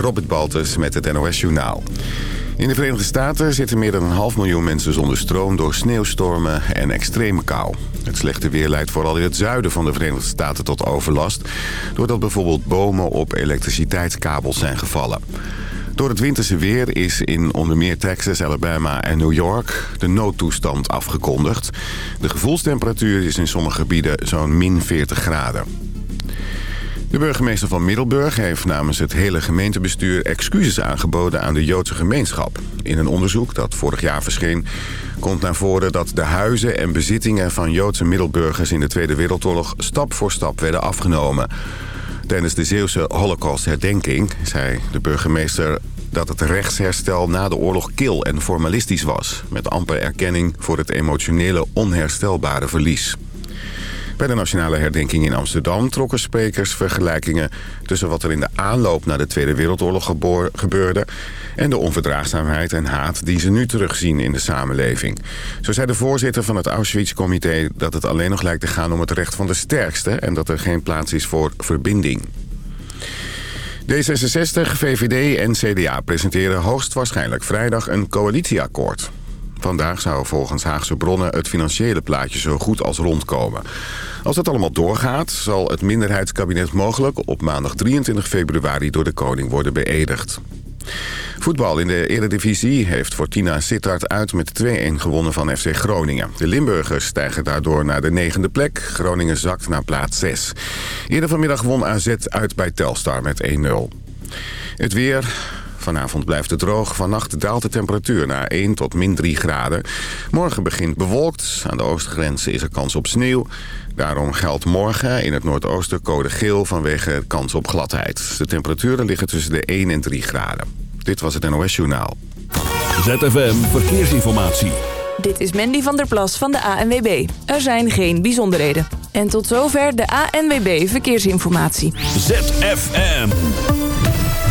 Robert Baltus met het NOS Journaal. In de Verenigde Staten zitten meer dan een half miljoen mensen zonder stroom... door sneeuwstormen en extreme kou. Het slechte weer leidt vooral in het zuiden van de Verenigde Staten tot overlast... doordat bijvoorbeeld bomen op elektriciteitskabels zijn gevallen. Door het winterse weer is in onder meer Texas, Alabama en New York de noodtoestand afgekondigd. De gevoelstemperatuur is in sommige gebieden zo'n min 40 graden. De burgemeester van Middelburg heeft namens het hele gemeentebestuur excuses aangeboden aan de Joodse gemeenschap. In een onderzoek dat vorig jaar verscheen komt naar voren dat de huizen en bezittingen van Joodse Middelburgers in de Tweede Wereldoorlog stap voor stap werden afgenomen. Tijdens de Zeeuwse Holocaust-herdenking zei de burgemeester dat het rechtsherstel na de oorlog kil en formalistisch was... met amper erkenning voor het emotionele onherstelbare verlies. Bij de nationale herdenking in Amsterdam trokken sprekers vergelijkingen... tussen wat er in de aanloop naar de Tweede Wereldoorlog gebeurde... en de onverdraagzaamheid en haat die ze nu terugzien in de samenleving. Zo zei de voorzitter van het Auschwitz-comité dat het alleen nog lijkt te gaan om het recht van de sterkste... en dat er geen plaats is voor verbinding. D66, VVD en CDA presenteren hoogstwaarschijnlijk vrijdag een coalitieakkoord. Vandaag zou volgens Haagse bronnen het financiële plaatje zo goed als rondkomen. Als het allemaal doorgaat, zal het minderheidskabinet mogelijk op maandag 23 februari door de koning worden beëdigd. Voetbal in de Eredivisie heeft Fortuna Sittard uit met 2-1 gewonnen van FC Groningen. De Limburgers stijgen daardoor naar de negende plek. Groningen zakt naar plaats 6. Eerder vanmiddag won AZ uit bij Telstar met 1-0. Het weer... Vanavond blijft het droog. Vannacht daalt de temperatuur naar 1 tot min 3 graden. Morgen begint bewolkt. Aan de oostgrens is er kans op sneeuw. Daarom geldt morgen in het noordoosten code geel vanwege kans op gladheid. De temperaturen liggen tussen de 1 en 3 graden. Dit was het NOS Journaal. ZFM Verkeersinformatie. Dit is Mandy van der Plas van de ANWB. Er zijn geen bijzonderheden. En tot zover de ANWB Verkeersinformatie. ZFM.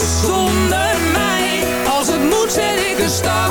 zonder mij. Als het moet zet ik een stap.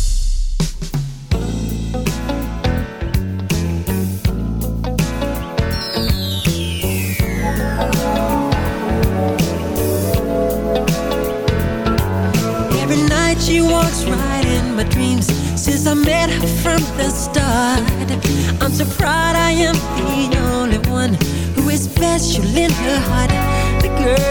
in her heart, the girl.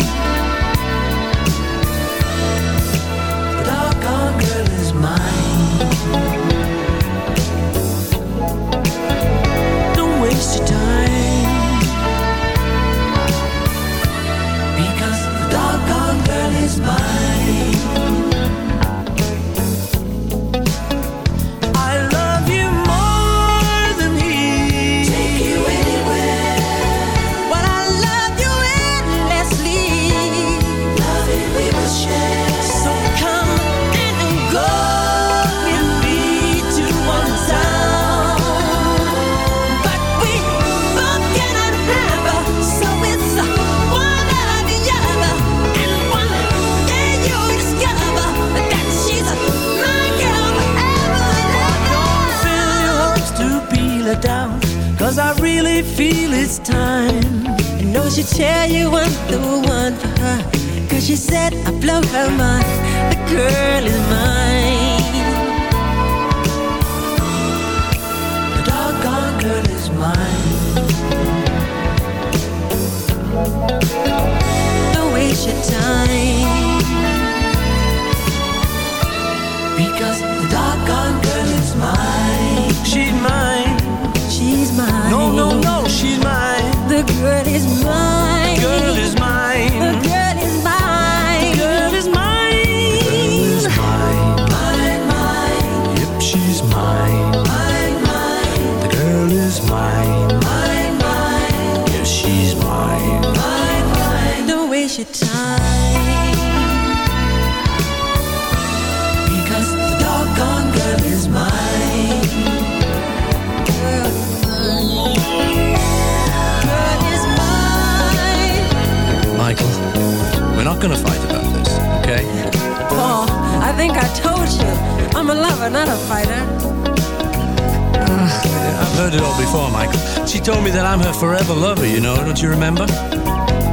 don't you remember?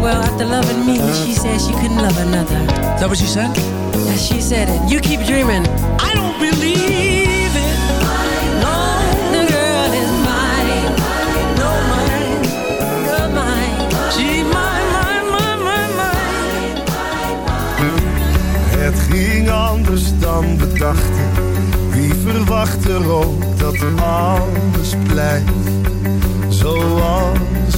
Well, after loving me, she said she couldn't love another. Is that what she said? Yeah, she said it. You keep dreaming. I don't believe it. No, the girl is mine. No, mine. Girl, mine. She mine, mine, mine, mine, mine. Het ging anders dan we dachten. Wie verwacht er ook dat er alles blijft zoals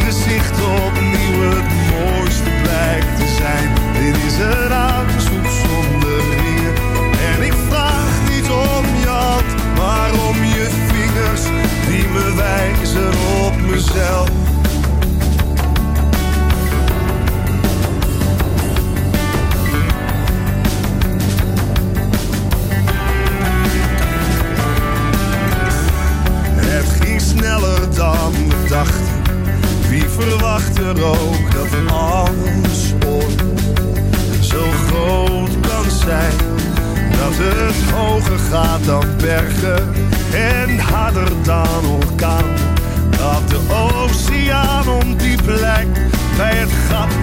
gezicht opnieuw het mooiste blijkt te zijn. Dit is een avondsoep zonder meer. En ik vraag niet om je hand, maar om je vingers. Die me wijzen op mezelf. Het ging sneller dan we verwacht er ook dat alles ooit zo groot kan zijn. Dat het hoger gaat dan bergen en harder dan orkaan. Dat de oceaan om die plek bij het gat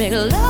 make love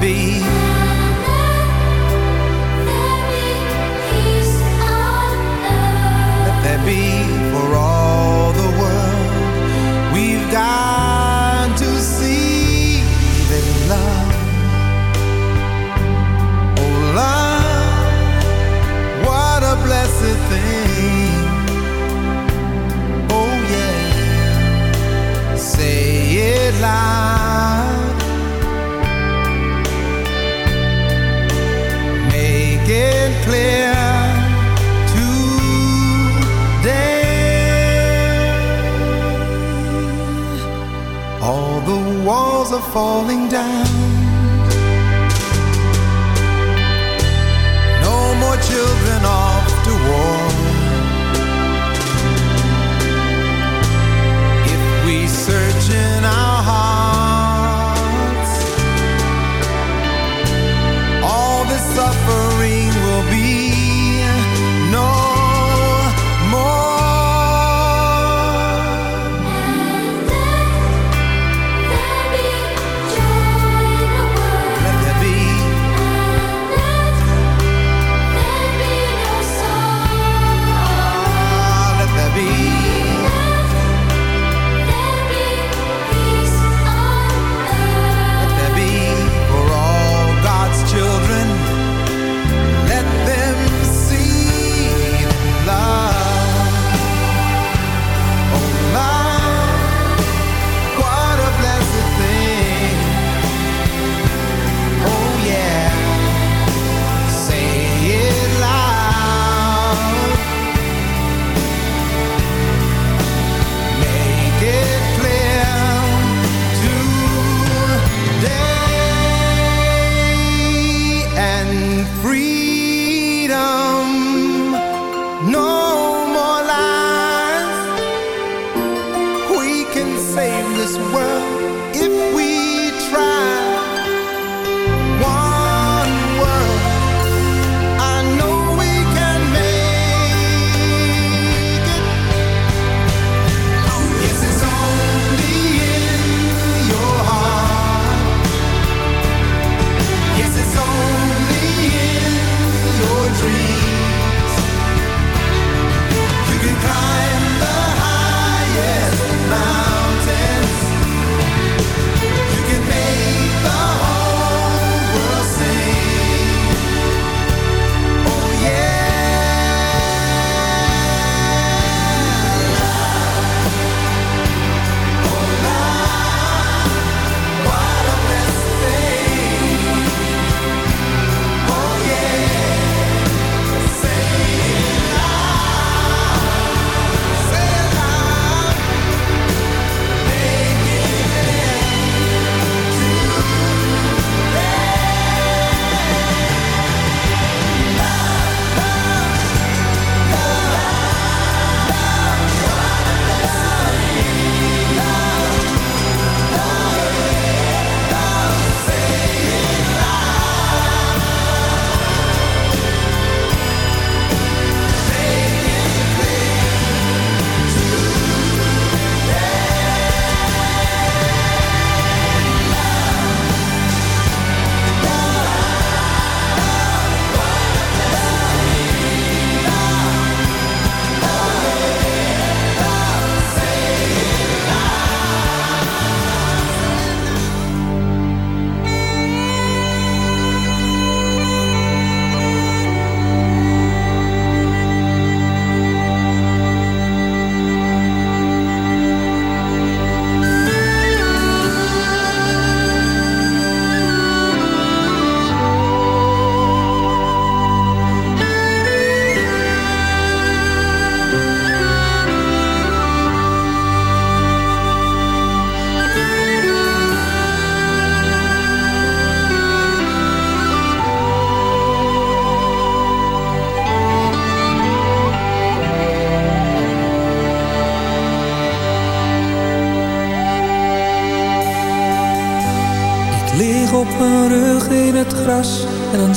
be. walls are falling down. No more children off to war.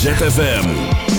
ZFM.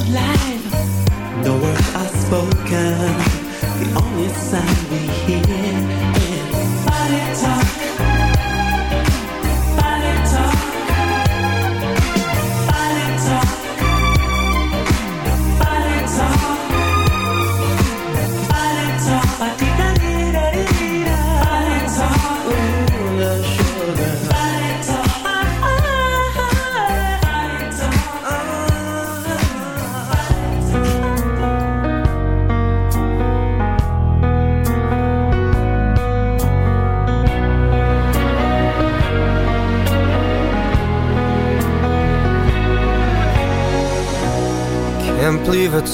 Life. No words are spoken, the only sound we hear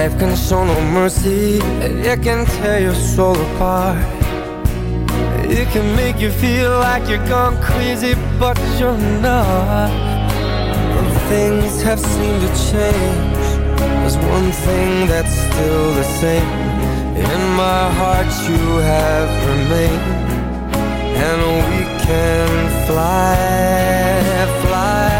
Life can show no mercy, it can tear your soul apart. It can make you feel like you're gone crazy, but you're not. And things have seemed to change. There's one thing that's still the same. In my heart, you have remained. And we can fly, fly,